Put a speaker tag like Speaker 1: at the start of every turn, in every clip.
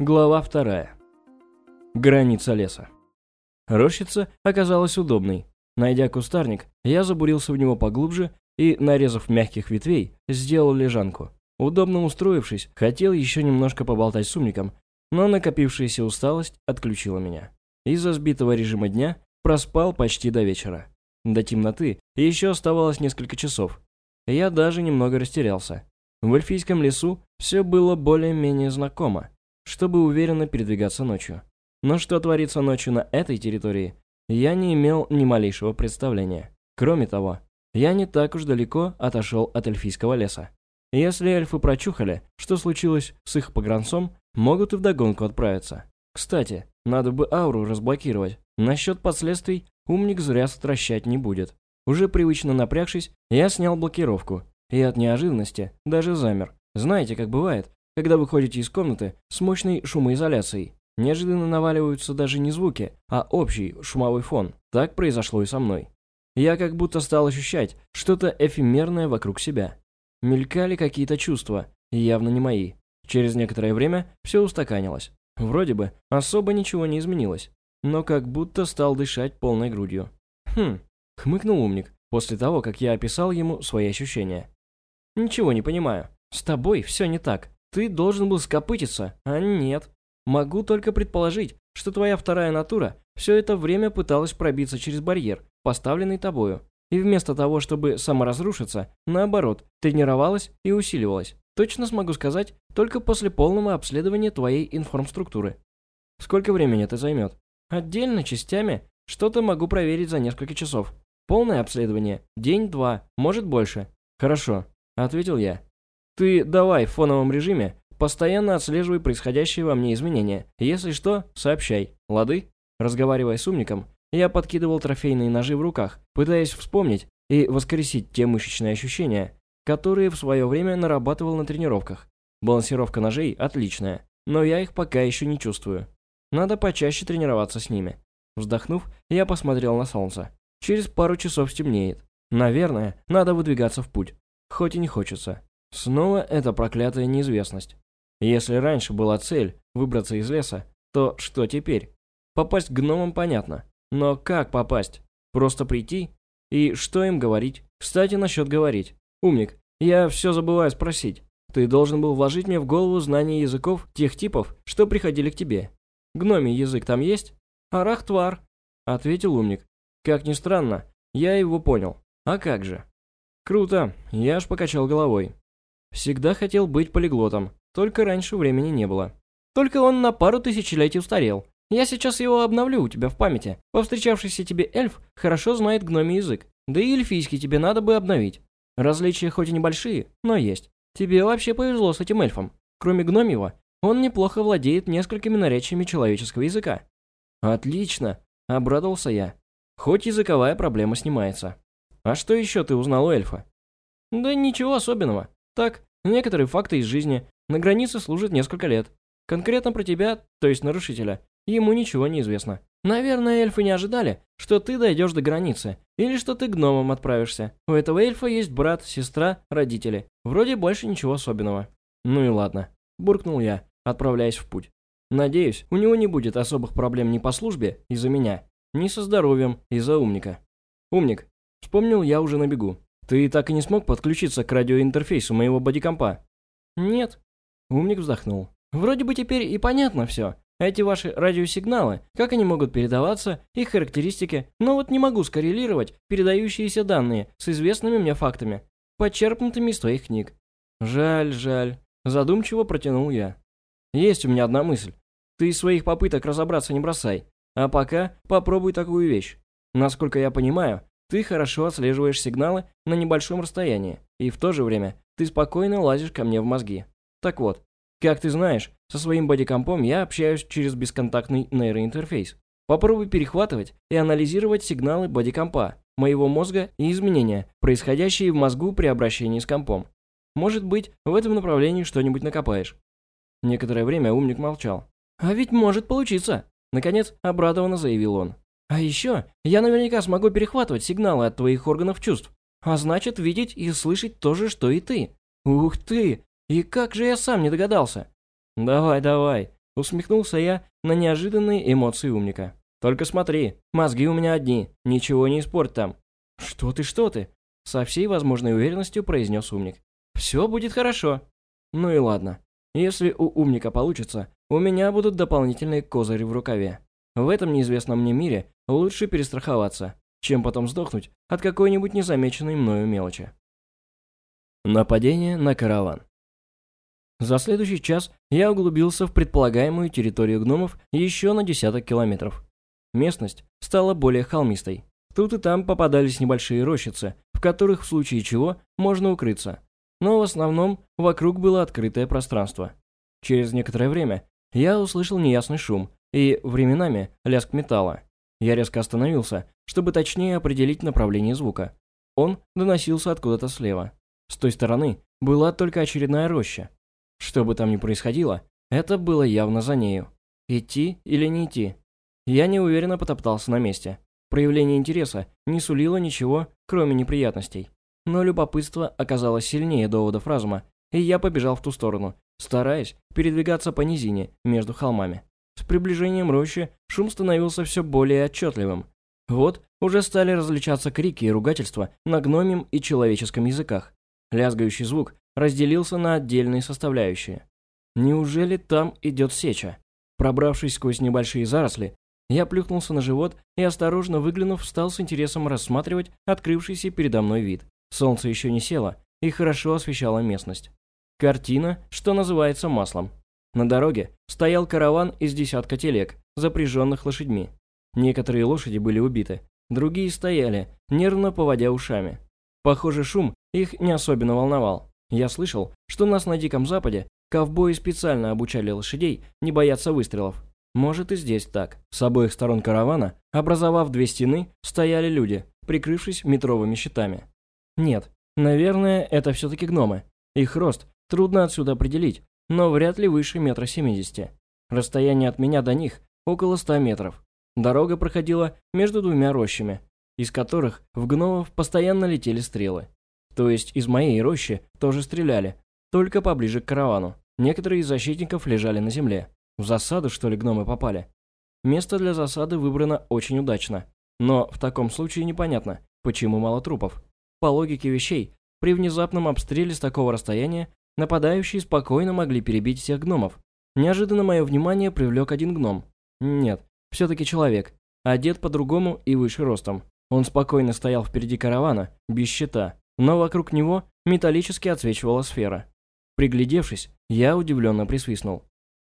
Speaker 1: Глава вторая. Граница леса. Рощица оказалась удобной. Найдя кустарник, я забурился в него поглубже и, нарезав мягких ветвей, сделал лежанку. Удобно устроившись, хотел еще немножко поболтать с умником, но накопившаяся усталость отключила меня. Из-за сбитого режима дня проспал почти до вечера. До темноты еще оставалось несколько часов. Я даже немного растерялся. В эльфийском лесу все было более-менее знакомо, чтобы уверенно передвигаться ночью. Но что творится ночью на этой территории, я не имел ни малейшего представления. Кроме того, я не так уж далеко отошел от эльфийского леса. Если эльфы прочухали, что случилось с их погранцом, могут и вдогонку отправиться. Кстати, надо бы ауру разблокировать. Насчет последствий умник зря стращать не будет. Уже привычно напрягшись, я снял блокировку. И от неожиданности даже замер. Знаете, как бывает, когда вы ходите из комнаты с мощной шумоизоляцией. Неожиданно наваливаются даже не звуки, а общий шумовой фон. Так произошло и со мной. Я как будто стал ощущать что-то эфемерное вокруг себя. Мелькали какие-то чувства, явно не мои. Через некоторое время все устаканилось. Вроде бы особо ничего не изменилось, но как будто стал дышать полной грудью. Хм, хмыкнул умник после того, как я описал ему свои ощущения. Ничего не понимаю. С тобой все не так. Ты должен был скопытиться, а нет. Могу только предположить, что твоя вторая натура все это время пыталась пробиться через барьер, поставленный тобою. И вместо того, чтобы саморазрушиться, наоборот, тренировалась и усиливалась. Точно смогу сказать, только после полного обследования твоей информструктуры. Сколько времени это займет? Отдельно, частями, что-то могу проверить за несколько часов. Полное обследование, день-два, может больше. Хорошо, ответил я. Ты давай в фоновом режиме, постоянно отслеживай происходящие во мне изменения. Если что, сообщай. Лады? Разговаривая с умником, я подкидывал трофейные ножи в руках, пытаясь вспомнить и воскресить те мышечные ощущения, которые в свое время нарабатывал на тренировках. Балансировка ножей отличная, но я их пока еще не чувствую. Надо почаще тренироваться с ними. Вздохнув, я посмотрел на солнце. Через пару часов стемнеет. Наверное, надо выдвигаться в путь. Хоть и не хочется. Снова эта проклятая неизвестность. Если раньше была цель выбраться из леса, то что теперь? Попасть к гномам понятно. Но как попасть? Просто прийти? И что им говорить? Кстати, насчет говорить. Умник, я все забываю спросить. Ты должен был вложить мне в голову знание языков тех типов, что приходили к тебе. Гномий язык там есть? Арахтвар, ответил умник. Как ни странно, я его понял. А как же? Круто, я аж покачал головой. Всегда хотел быть полиглотом, только раньше времени не было. Только он на пару тысячелетий устарел, я сейчас его обновлю у тебя в памяти. Повстречавшийся тебе эльф хорошо знает гномий язык. Да и эльфийский тебе надо бы обновить. Различия хоть и небольшие, но есть. Тебе вообще повезло с этим эльфом. Кроме гномьего, он неплохо владеет несколькими наречиями человеческого языка. Отлично, обрадовался я. Хоть языковая проблема снимается. А что еще ты узнал у эльфа? Да ничего особенного. Так, некоторые факты из жизни. На границе служит несколько лет. Конкретно про тебя, то есть нарушителя, ему ничего не известно. Наверное, эльфы не ожидали, что ты дойдешь до границы, или что ты гномом отправишься. У этого эльфа есть брат, сестра, родители. Вроде больше ничего особенного. Ну и ладно, буркнул я, отправляясь в путь. Надеюсь, у него не будет особых проблем ни по службе из-за меня, ни со здоровьем из-за умника. Умник, вспомнил я уже на бегу. Ты так и не смог подключиться к радиоинтерфейсу моего бодикомпа? Нет. Умник вздохнул. Вроде бы теперь и понятно все. Эти ваши радиосигналы, как они могут передаваться, их характеристики, но вот не могу скоррелировать передающиеся данные с известными мне фактами, подчерпнутыми из твоих книг. Жаль, жаль. Задумчиво протянул я. Есть у меня одна мысль. Ты из своих попыток разобраться не бросай. А пока попробуй такую вещь. Насколько я понимаю, ты хорошо отслеживаешь сигналы на небольшом расстоянии, и в то же время ты спокойно лазишь ко мне в мозги. Так вот, как ты знаешь, со своим бодикомпом я общаюсь через бесконтактный нейроинтерфейс. Попробуй перехватывать и анализировать сигналы бодикомпа, моего мозга и изменения, происходящие в мозгу при обращении с компом. Может быть, в этом направлении что-нибудь накопаешь. Некоторое время умник молчал. «А ведь может получиться!» Наконец, обрадованно заявил он. «А еще, я наверняка смогу перехватывать сигналы от твоих органов чувств. А значит, видеть и слышать то же, что и ты. Ух ты! И как же я сам не догадался? Давай, давай, Усмехнулся я на неожиданные эмоции умника. «Только смотри, мозги у меня одни, ничего не испорть там». «Что ты, что ты?» Со всей возможной уверенностью произнес умник. «Все будет хорошо». «Ну и ладно. Если у умника получится, у меня будут дополнительные козыри в рукаве. В этом неизвестном мне мире лучше перестраховаться, чем потом сдохнуть от какой-нибудь незамеченной мною мелочи. Нападение на караван. За следующий час я углубился в предполагаемую территорию гномов еще на десяток километров. Местность стала более холмистой. Тут и там попадались небольшие рощицы, в которых в случае чего можно укрыться. Но в основном вокруг было открытое пространство. Через некоторое время я услышал неясный шум и, временами, лязг металла. Я резко остановился, чтобы точнее определить направление звука. Он доносился откуда-то слева. С той стороны была только очередная роща. Что бы там ни происходило, это было явно за нею. Идти или не идти? Я неуверенно потоптался на месте. Проявление интереса не сулило ничего, кроме неприятностей. Но любопытство оказалось сильнее доводов разума, и я побежал в ту сторону, стараясь передвигаться по низине между холмами. С приближением рощи шум становился все более отчетливым. Вот уже стали различаться крики и ругательства на гномим и человеческом языках. Лязгающий звук разделился на отдельные составляющие. Неужели там идет сеча? Пробравшись сквозь небольшие заросли, я плюхнулся на живот и, осторожно выглянув, стал с интересом рассматривать открывшийся передо мной вид. Солнце еще не село и хорошо освещало местность. Картина, что называется маслом. На дороге стоял караван из десятка телег, запряженных лошадьми. Некоторые лошади были убиты, другие стояли, нервно поводя ушами. Похоже, шум их не особенно волновал. Я слышал, что нас на Диком Западе ковбои специально обучали лошадей не бояться выстрелов. Может и здесь так. С обоих сторон каравана, образовав две стены, стояли люди, прикрывшись метровыми щитами. Нет, наверное, это все-таки гномы. Их рост Трудно отсюда определить, но вряд ли выше метра семидесяти. Расстояние от меня до них около ста метров. Дорога проходила между двумя рощами, из которых в гномов постоянно летели стрелы. То есть из моей рощи тоже стреляли, только поближе к каравану. Некоторые из защитников лежали на земле. В засаду, что ли, гномы попали? Место для засады выбрано очень удачно. Но в таком случае непонятно, почему мало трупов. По логике вещей, при внезапном обстреле с такого расстояния Нападающие спокойно могли перебить всех гномов. Неожиданно мое внимание привлек один гном. Нет, все-таки человек. Одет по-другому и выше ростом. Он спокойно стоял впереди каравана, без щита, но вокруг него металлически отсвечивала сфера. Приглядевшись, я удивленно присвистнул.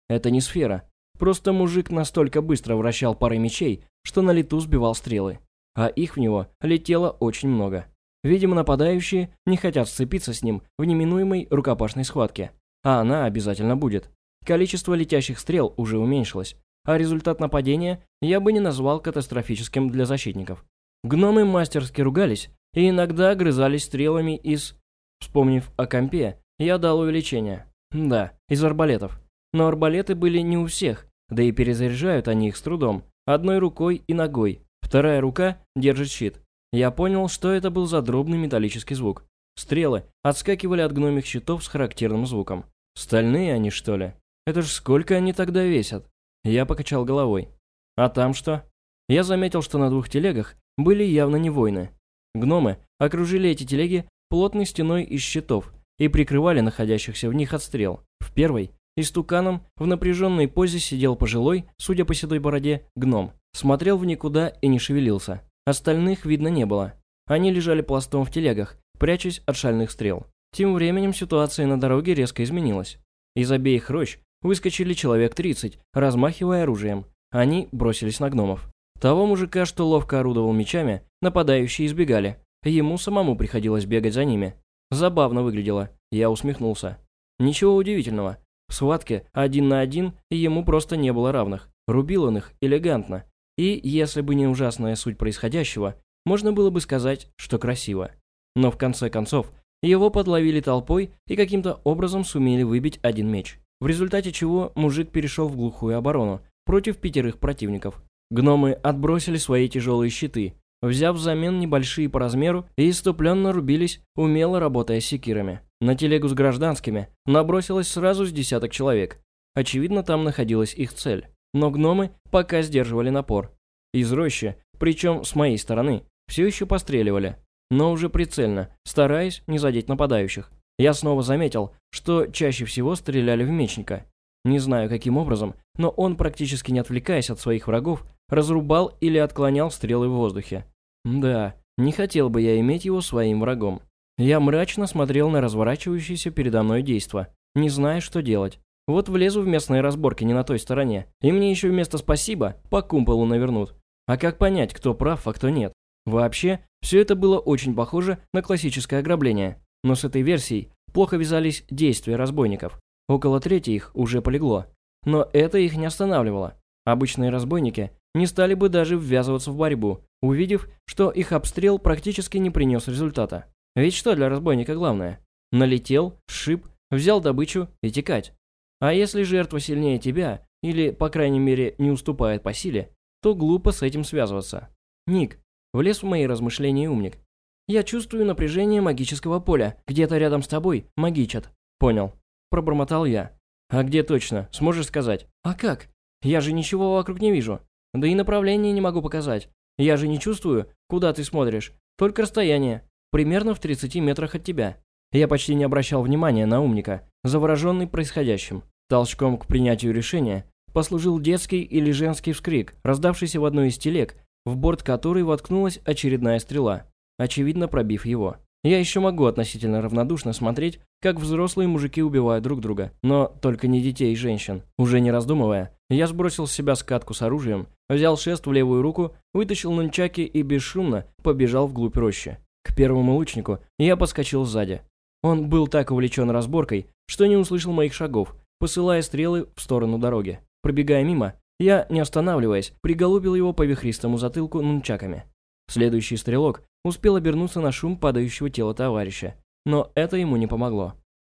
Speaker 1: Это не сфера. Просто мужик настолько быстро вращал парой мечей, что на лету сбивал стрелы. А их в него летело очень много. Видимо, нападающие не хотят сцепиться с ним в неминуемой рукопашной схватке. А она обязательно будет. Количество летящих стрел уже уменьшилось, а результат нападения я бы не назвал катастрофическим для защитников. Гномы мастерски ругались и иногда огрызались стрелами из... Вспомнив о компе, я дал увеличение. Да, из арбалетов. Но арбалеты были не у всех, да и перезаряжают они их с трудом. Одной рукой и ногой. Вторая рука держит щит. Я понял, что это был задробный металлический звук. Стрелы отскакивали от гномих щитов с характерным звуком. Стальные они, что ли? Это ж сколько они тогда весят? Я покачал головой. А там что? Я заметил, что на двух телегах были явно не воины. Гномы окружили эти телеги плотной стеной из щитов и прикрывали находящихся в них от стрел. В первой истуканом в напряженной позе сидел пожилой, судя по седой бороде, гном. Смотрел в никуда и не шевелился. Остальных видно не было. Они лежали пластом в телегах, прячась от шальных стрел. Тем временем ситуация на дороге резко изменилась. Из обеих рощ выскочили человек 30, размахивая оружием. Они бросились на гномов. Того мужика, что ловко орудовал мечами, нападающие избегали. Ему самому приходилось бегать за ними. Забавно выглядело. Я усмехнулся. Ничего удивительного. В схватке один на один ему просто не было равных. Рубил он их элегантно, и, если бы не ужасная суть происходящего, можно было бы сказать, что красиво. Но в конце концов, его подловили толпой и каким-то образом сумели выбить один меч. В результате чего мужик перешел в глухую оборону против пятерых противников. Гномы отбросили свои тяжелые щиты, взяв взамен небольшие по размеру и иступленно рубились, умело работая секирами. На телегу с гражданскими набросилось сразу с десяток человек. Очевидно, там находилась их цель. Но гномы пока сдерживали напор. Из рощи, причем с моей стороны, все еще постреливали. Но уже прицельно, стараясь не задеть нападающих. Я снова заметил, что чаще всего стреляли в мечника. Не знаю каким образом, но он, практически не отвлекаясь от своих врагов, разрубал или отклонял стрелы в воздухе. Да, не хотел бы я иметь его своим врагом. Я мрачно смотрел на разворачивающееся передо мной действо, не зная, что делать. Вот влезу в местные разборки не на той стороне, и мне еще вместо «спасибо» по кумполу навернут. А как понять, кто прав, а кто нет? Вообще, все это было очень похоже на классическое ограбление. Но с этой версией плохо вязались действия разбойников. Около трети их уже полегло. Но это их не останавливало. Обычные разбойники не стали бы даже ввязываться в борьбу, увидев, что их обстрел практически не принес результата. Ведь что для разбойника главное? Налетел, сшиб, взял добычу и текать. А если жертва сильнее тебя, или, по крайней мере, не уступает по силе, то глупо с этим связываться. Ник, влез в мои размышления умник. Я чувствую напряжение магического поля. Где-то рядом с тобой магичат. Понял. Пробормотал я. А где точно? Сможешь сказать? А как? Я же ничего вокруг не вижу. Да и направление не могу показать. Я же не чувствую, куда ты смотришь. Только расстояние. Примерно в 30 метрах от тебя. Я почти не обращал внимания на умника, завороженный происходящим. Толчком к принятию решения послужил детский или женский вскрик, раздавшийся в одной из телег, в борт которой воткнулась очередная стрела очевидно пробив его. Я еще могу относительно равнодушно смотреть, как взрослые мужики убивают друг друга, но только не детей и женщин. Уже не раздумывая, я сбросил с себя скатку с оружием, взял шест в левую руку, вытащил нунчаки и бесшумно побежал вглубь рощи. К первому лучнику я подскочил сзади. Он был так увлечен разборкой, что не услышал моих шагов, посылая стрелы в сторону дороги. Пробегая мимо, я, не останавливаясь, приголубил его по вихристому затылку нунчаками. Следующий стрелок успел обернуться на шум падающего тела товарища, но это ему не помогло.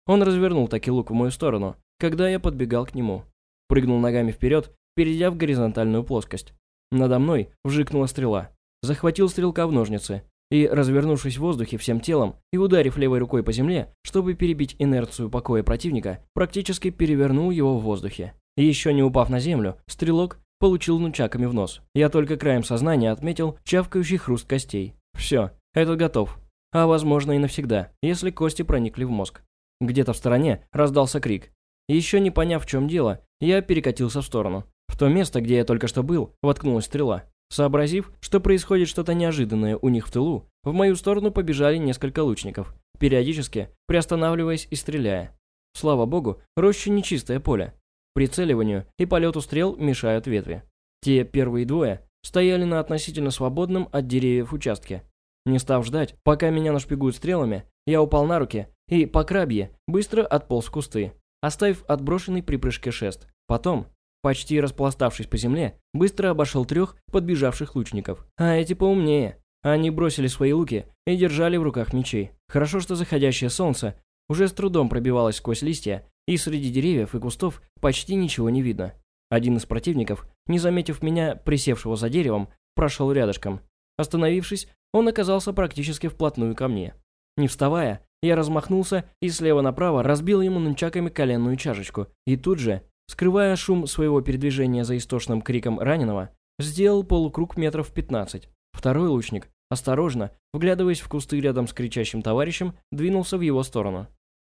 Speaker 1: Он развернул таки лук в мою сторону, когда я подбегал к нему. Прыгнул ногами вперед, перейдя в горизонтальную плоскость. Надо мной вжикнула стрела. Захватил стрелка в ножницы и, развернувшись в воздухе всем телом и ударив левой рукой по земле, чтобы перебить инерцию покоя противника, практически перевернул его в воздухе. Еще не упав на землю, стрелок получил нучаками в нос. Я только краем сознания отметил чавкающий хруст костей. Все, этот готов. А возможно и навсегда, если кости проникли в мозг. Где-то в стороне раздался крик. Еще не поняв, в чем дело, я перекатился в сторону. В то место, где я только что был, воткнулась стрела. Сообразив, что происходит что-то неожиданное у них в тылу, в мою сторону побежали несколько лучников, периодически приостанавливаясь и стреляя. Слава богу, роща нечистое поле. Прицеливанию и полету стрел мешают ветви. Те первые двое стояли на относительно свободном от деревьев участке. Не став ждать, пока меня нашпигуют стрелами, я упал на руки и, по крабье, быстро отполз в кусты, оставив отброшенный при прыжке шест. Потом, почти распластавшись по земле, быстро обошел трех подбежавших лучников. А эти поумнее. Они бросили свои луки и держали в руках мечей. Хорошо, что заходящее солнце уже с трудом пробивалось сквозь листья, и среди деревьев и кустов почти ничего не видно. Один из противников, не заметив меня, присевшего за деревом, прошел рядышком. Остановившись, он оказался практически вплотную ко мне. Не вставая, я размахнулся и слева направо разбил ему нунчаками коленную чашечку, и тут же, скрывая шум своего передвижения за истошным криком раненого, сделал полукруг метров 15. Второй лучник, осторожно, вглядываясь в кусты рядом с кричащим товарищем, двинулся в его сторону.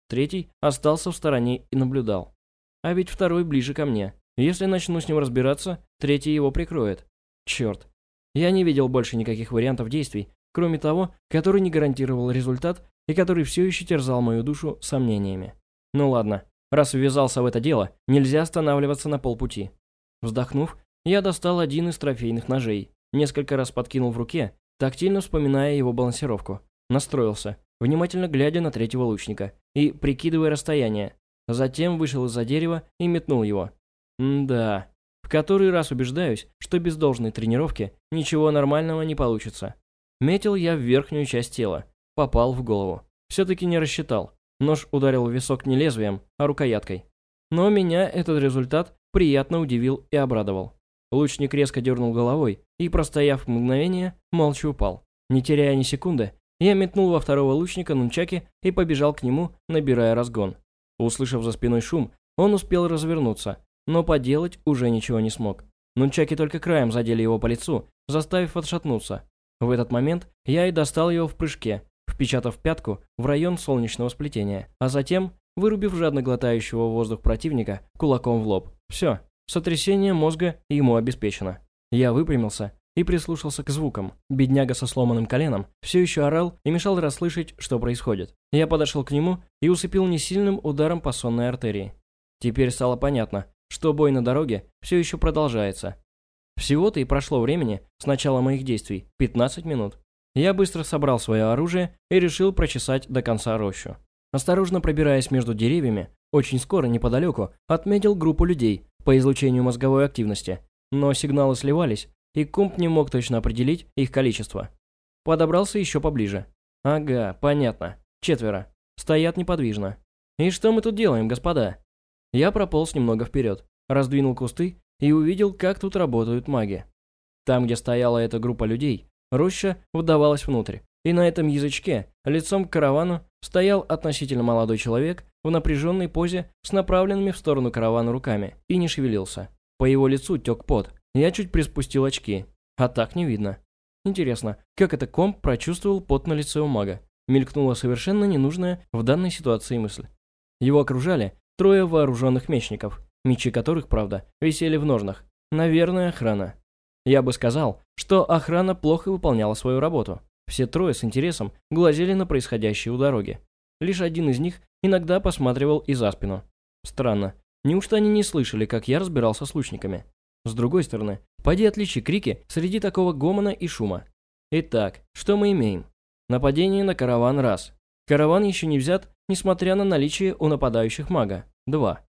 Speaker 1: Третий остался в стороне и наблюдал. А ведь второй ближе ко мне. Если начну с ним разбираться, третий его прикроет. Черт. Я не видел больше никаких вариантов действий, кроме того, который не гарантировал результат и который все еще терзал мою душу сомнениями. Ну ладно, раз ввязался в это дело, нельзя останавливаться на полпути. Вздохнув, я достал один из трофейных ножей, несколько раз подкинул в руке, тактильно вспоминая его балансировку. Настроился, внимательно глядя на третьего лучника и прикидывая расстояние. Затем вышел из-за дерева и метнул его. М-да. В который раз убеждаюсь, что без должной тренировки ничего нормального не получится. Метил я в верхнюю часть тела. Попал в голову. Все-таки не рассчитал. Нож ударил в висок не лезвием, а рукояткой. Но меня этот результат приятно удивил и обрадовал. Лучник резко дернул головой и, простояв мгновение, молча упал. Не теряя ни секунды, я метнул во второго лучника нунчаки и побежал к нему, набирая разгон. Услышав за спиной шум, Он успел развернуться, но поделать уже ничего не смог. Нунчаки только краем задели его по лицу, заставив отшатнуться. В этот момент я и достал его в прыжке, впечатав пятку в район солнечного сплетения, а затем, вырубив жадно глотающего воздух противника кулаком в лоб. Все, сотрясение мозга ему обеспечено. Я выпрямился и прислушался к звукам. Бедняга со сломанным коленом все еще орал и мешал расслышать, что происходит. Я подошел к нему и усыпил несильным ударом по сонной артерии. Теперь стало понятно, что бой на дороге все еще продолжается. Всего-то и прошло времени с начала моих действий, 15 минут. Я быстро собрал свое оружие и решил прочесать до конца рощу. Осторожно пробираясь между деревьями, очень скоро неподалеку отметил группу людей по излучению мозговой активности, но сигналы сливались, и комп не мог точно определить их количество. Подобрался еще поближе. Ага, понятно. Четверо. Стоят неподвижно. И что мы тут делаем, господа? Я прополз немного вперед, раздвинул кусты и увидел, как тут работают маги. Там, где стояла эта группа людей, роща вдавалась внутрь, и на этом язычке, лицом к каравану, стоял относительно молодой человек в напряженной позе с направленными в сторону каравана руками и не шевелился. По его лицу тек пот. Я чуть приспустил очки, а так не видно. Интересно, как это комп прочувствовал пот на лице у мага? Мелькнула совершенно ненужная в данной ситуации мысль. Его окружали Трое вооруженных мечников, мечи которых, правда, висели в ножнах. Наверное, охрана. Я бы сказал, что охрана плохо выполняла свою работу. Все трое с интересом глазели на происходящее у дороги. Лишь один из них иногда посматривал и за спину. Странно. Неужто они не слышали, как я разбирался с лучниками? С другой стороны, поди отличи крики среди такого гомона и шума. Итак, что мы имеем? Нападение на караван раз. Караван еще не взят, несмотря на наличие у нападающих мага. 2.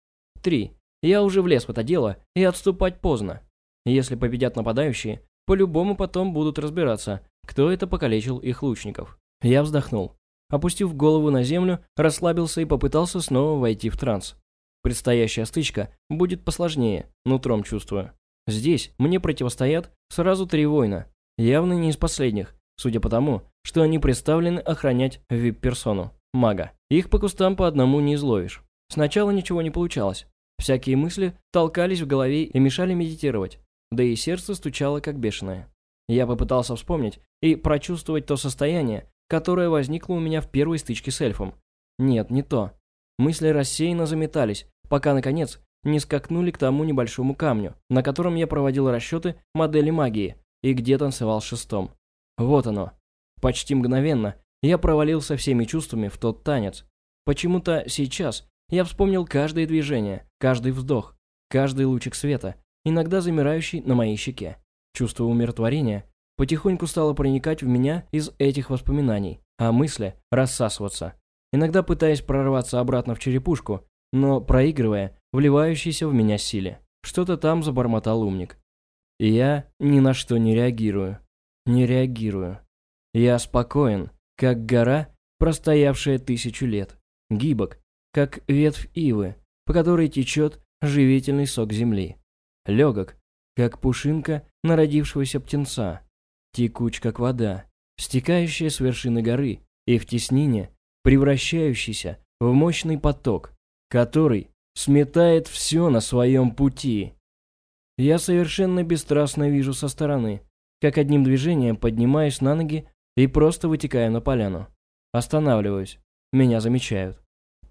Speaker 1: 3. Я уже влез в это дело, и отступать поздно. Если победят нападающие, по-любому потом будут разбираться, кто это покалечил их лучников. Я вздохнул. Опустив голову на землю, расслабился и попытался снова войти в транс. Предстоящая стычка будет посложнее, нутром чувствую. Здесь мне противостоят сразу три воина, явно не из последних, судя по тому, что они представлены охранять вип-персону, мага. Их по кустам по одному не изловишь. Сначала ничего не получалось. Всякие мысли толкались в голове и мешали медитировать, да и сердце стучало как бешеное. Я попытался вспомнить и прочувствовать то состояние, которое возникло у меня в первой стычке с эльфом. Нет, не то. Мысли рассеянно заметались, пока, наконец, не скакнули к тому небольшому камню, на котором я проводил расчеты модели магии и где танцевал шестом. Вот оно. Почти мгновенно я провалился всеми чувствами в тот танец. Почему-то сейчас я вспомнил каждое движение, каждый вздох, каждый лучик света, иногда замирающий на моей щеке. Чувство умиротворения потихоньку стало проникать в меня из этих воспоминаний, а мысли рассасываться. Иногда пытаясь прорваться обратно в черепушку, но проигрывая вливающейся в меня силе. Что-то там забормотал умник. Я ни на что не реагирую. Не реагирую. Я спокоен, как гора, простоявшая тысячу лет. Гибок, как ветвь ивы, по которой течет живительный сок земли. Легок, как пушинка народившегося птенца, текуч, как вода, стекающая с вершины горы и в теснине, превращающийся в мощный поток, который сметает все на своем пути. Я совершенно бесстрастно вижу со стороны, как одним движением поднимаюсь на ноги и просто вытекаю на поляну. Останавливаюсь. Меня замечают.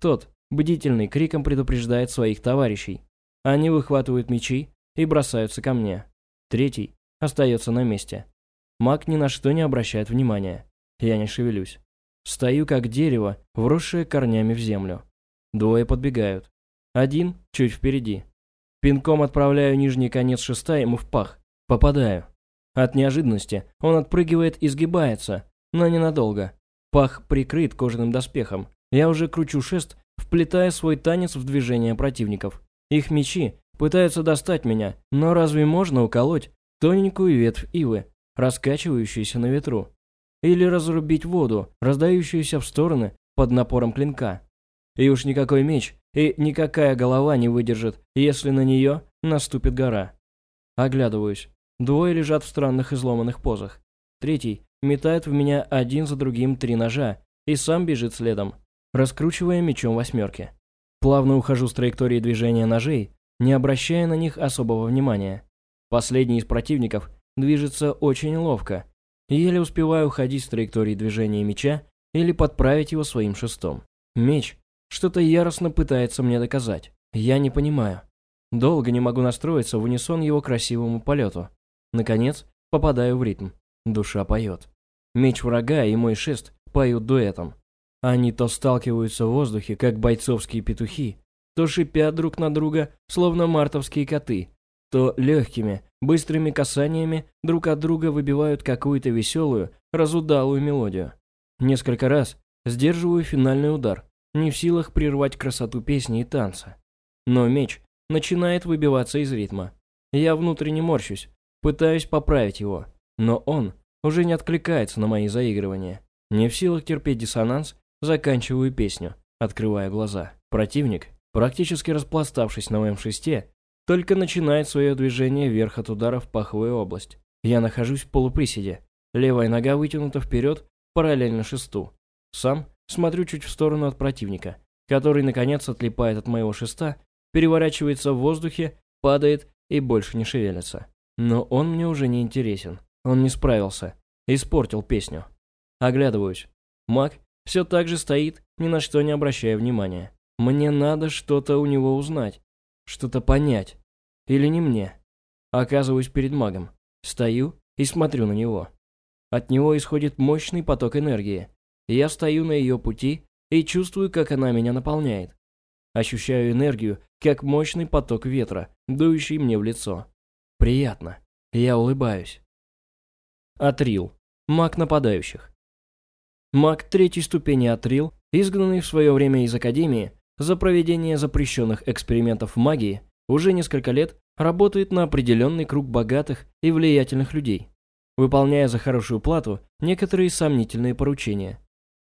Speaker 1: Тот, бдительный, криком предупреждает своих товарищей. Они выхватывают мечи и бросаются ко мне. Третий остается на месте. Маг ни на что не обращает внимания. Я не шевелюсь. Стою как дерево, вросшее корнями в землю. Двое подбегают. Один чуть впереди. Пинком отправляю нижний конец шеста ему в пах. Попадаю. От неожиданности он отпрыгивает и сгибается, но ненадолго. Пах прикрыт кожаным доспехом. Я уже кручу шест, вплетая свой танец в движение противников. Их мечи пытаются достать меня, но разве можно уколоть тоненькую ветвь ивы, раскачивающуюся на ветру? Или разрубить воду, раздающуюся в стороны под напором клинка? И уж никакой меч и никакая голова не выдержит, если на нее наступит гора. Оглядываюсь. Двое лежат в странных изломанных позах. Третий метает в меня один за другим три ножа и сам бежит следом раскручивая мечом восьмерки. Плавно ухожу с траектории движения ножей, не обращая на них особого внимания. Последний из противников движется очень ловко. Еле успеваю уходить с траектории движения меча или подправить его своим шестом. Меч что-то яростно пытается мне доказать. Я не понимаю. Долго не могу настроиться в унисон его красивому полету. Наконец, попадаю в ритм. Душа поет. Меч врага и мой шест поют дуэтом. Они то сталкиваются в воздухе, как бойцовские петухи, то шипят друг на друга, словно мартовские коты, то легкими, быстрыми касаниями друг от друга выбивают какую-то веселую, разудалую мелодию. Несколько раз сдерживаю финальный удар, не в силах прервать красоту песни и танца. Но меч начинает выбиваться из ритма. Я внутренне морщусь, пытаюсь поправить его, но он уже не откликается на мои заигрывания. Не в силах терпеть диссонанс, заканчиваю песню, открывая глаза. Противник, практически распластавшись на моем шесте, только начинает свое движение вверх от удара в паховую область. Я нахожусь в полуприседе. Левая нога вытянута вперед, параллельно шесту. Сам смотрю чуть в сторону от противника, который, наконец, отлипает от моего шеста, переворачивается в воздухе, падает и больше не шевелится. Но он мне уже не интересен. Он не справился. Испортил песню. Оглядываюсь. Маг все так же стоит, ни на что не обращая внимания. Мне надо что-то у него узнать, что-то понять. Или не мне. Оказываюсь перед магом. Стою и смотрю на него. От него исходит мощный поток энергии. Я стою на ее пути и чувствую, как она меня наполняет. Ощущаю энергию, как мощный поток ветра, дующий мне в лицо. Приятно. Я улыбаюсь. Атрил. Маг нападающих. Маг третьей ступени Атрил, изгнанный в свое время из Академии за проведение запрещенных экспериментов в магии, уже несколько лет работает на определенный круг богатых и влиятельных людей, выполняя за хорошую плату некоторые сомнительные поручения.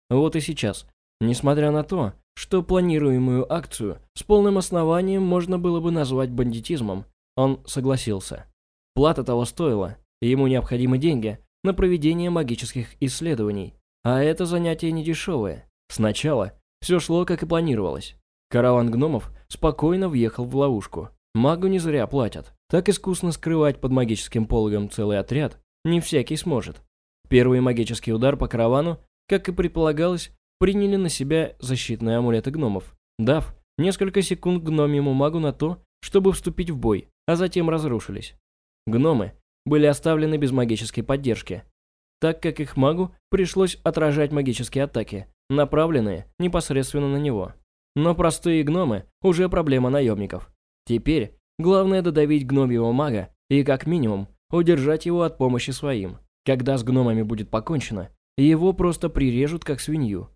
Speaker 1: Вот и сейчас, несмотря на то, что планируемую акцию с полным основанием можно было бы назвать бандитизмом, он согласился. Плата того стоила, ему необходимы деньги на проведение магических исследований, а это занятие не дешевое. Сначала все шло, как и планировалось. Караван гномов спокойно въехал в ловушку. Магу не зря платят. Так искусно скрывать под магическим пологом целый отряд не всякий сможет. Первый магический удар по каравану, как и предполагалось, приняли на себя защитные амулеты гномов, дав несколько секунд гномьему магу на то, чтобы вступить в бой, а затем разрушились. Гномы были оставлены без магической поддержки, так как их магу пришлось отражать магические атаки, направленные непосредственно на него. Но простые гномы уже проблема наемников. Теперь главное додавить гномьего мага и, как минимум, удержать его от помощи своим. Когда с гномами будет покончено, его просто прирежут, как свинью.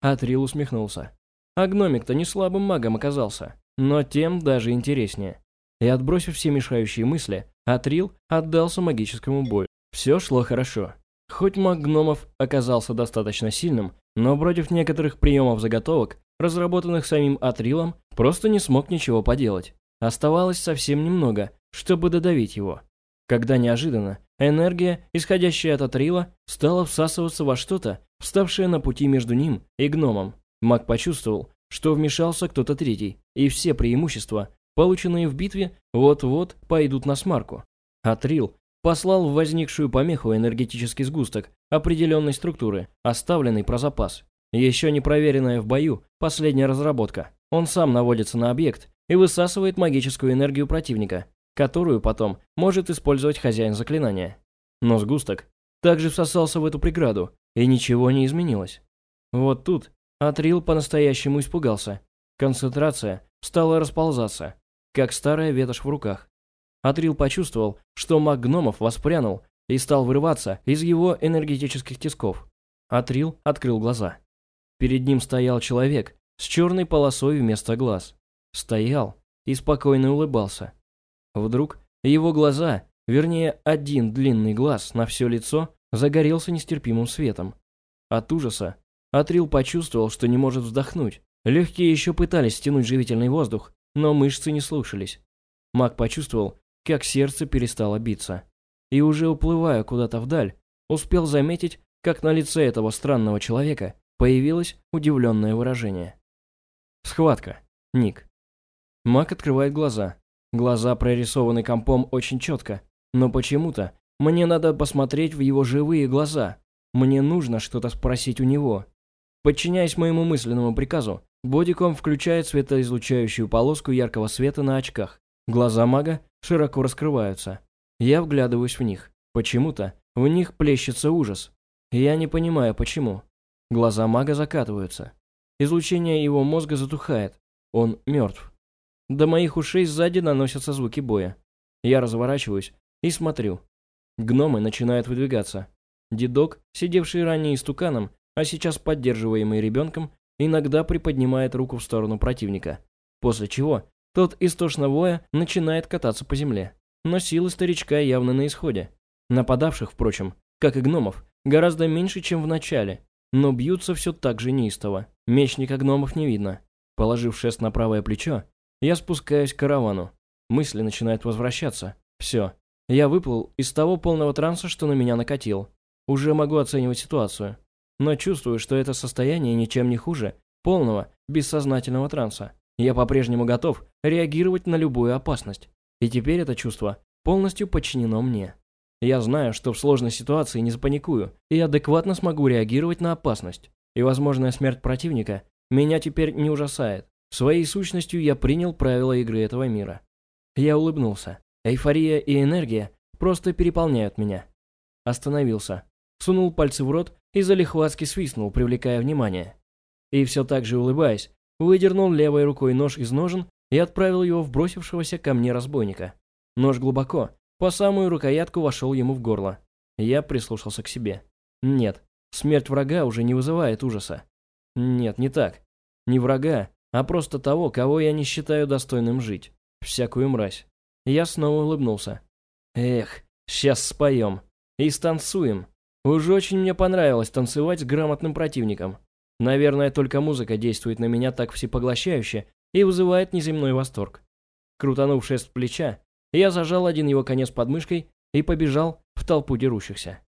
Speaker 1: Атрил усмехнулся. А гномик-то не слабым магом оказался, но тем даже интереснее. И отбросив все мешающие мысли, Атрил отдался магическому бою. Все шло хорошо. Хоть маг гномов оказался достаточно сильным, но против некоторых приемов заготовок, разработанных самим Атрилом, просто не смог ничего поделать. Оставалось совсем немного, чтобы додавить его. Когда неожиданно энергия, исходящая от Атрила, стала всасываться во что-то, вставшее на пути между ним и гномом. Маг почувствовал, что вмешался кто-то третий, и все преимущества, полученные в битве, вот-вот пойдут на смарку. Атрил послал в возникшую помеху энергетический сгусток определенной структуры, оставленный про запас. Еще не проверенная в бою последняя разработка. Он сам наводится на объект и высасывает магическую энергию противника, которую потом может использовать хозяин заклинания. Но сгусток также всосался в эту преграду, и ничего не изменилось. Вот тут Атрил по-настоящему испугался. Концентрация стала расползаться, как старая ветошь в руках. Атрил почувствовал, что маг гномов воспрянул и стал вырываться из его энергетических тисков. Атрил открыл глаза. Перед ним стоял человек с черной полосой вместо глаз. Стоял и спокойно улыбался. Вдруг его глаза, вернее один длинный глаз на все лицо, загорелся нестерпимым светом. От ужаса Атрил почувствовал, что не может вздохнуть. Легкие еще пытались стянуть живительный воздух, но мышцы не слушались. Маг почувствовал, как сердце перестало биться. И уже уплывая куда-то вдаль, успел заметить, как на лице этого странного человека появилось удивленное выражение. Схватка. Ник. Мак открывает глаза. Глаза прорисованы компом очень четко, но почему-то мне надо посмотреть в его живые глаза. Мне нужно что-то спросить у него. Подчиняясь моему мысленному приказу, бодиком включает светоизлучающую полоску яркого света на очках. Глаза мага широко раскрываются. Я вглядываюсь в них. Почему-то в них плещется ужас. Я не понимаю, почему. Глаза мага закатываются. Излучение его мозга затухает. Он мертв. До моих ушей сзади наносятся звуки боя. Я разворачиваюсь и смотрю. Гномы начинают выдвигаться. Дедок, сидевший ранее истуканом, а сейчас поддерживаемый ребенком, иногда приподнимает руку в сторону противника. После чего тот истошно воя начинает кататься по земле. Но силы старичка явно на исходе. Нападавших, впрочем, как и гномов, гораздо меньше, чем в начале, но бьются все так же неистово. Мечника гномов не видно. Положив шест на правое плечо, я спускаюсь к каравану. Мысли начинают возвращаться. Все. Я выплыл из того полного транса, что на меня накатил. Уже могу оценивать ситуацию. Но чувствую, что это состояние ничем не хуже полного, бессознательного транса. Я по-прежнему готов реагировать на любую опасность. И теперь это чувство полностью подчинено мне. Я знаю, что в сложной ситуации не запаникую и адекватно смогу реагировать на опасность. И возможная смерть противника меня теперь не ужасает. Своей сущностью я принял правила игры этого мира. Я улыбнулся. Эйфория и энергия просто переполняют меня. Остановился. Сунул пальцы в рот и залихватски свистнул, привлекая внимание. И все так же улыбаясь, выдернул левой рукой нож из ножен и отправил его в бросившегося ко мне разбойника. Нож глубоко, по самую рукоятку вошел ему в горло. Я прислушался к себе. Нет, смерть врага уже не вызывает ужаса. Нет, не так. Не врага, а просто того, кого я не считаю достойным жить. Всякую мразь. Я снова улыбнулся. Эх, сейчас споем. И станцуем. Уж очень мне понравилось танцевать с грамотным противником. Наверное, только музыка действует на меня так всепоглощающе и вызывает неземной восторг. Крутанув шест плеча, я зажал один его конец под мышкой и побежал в толпу дерущихся.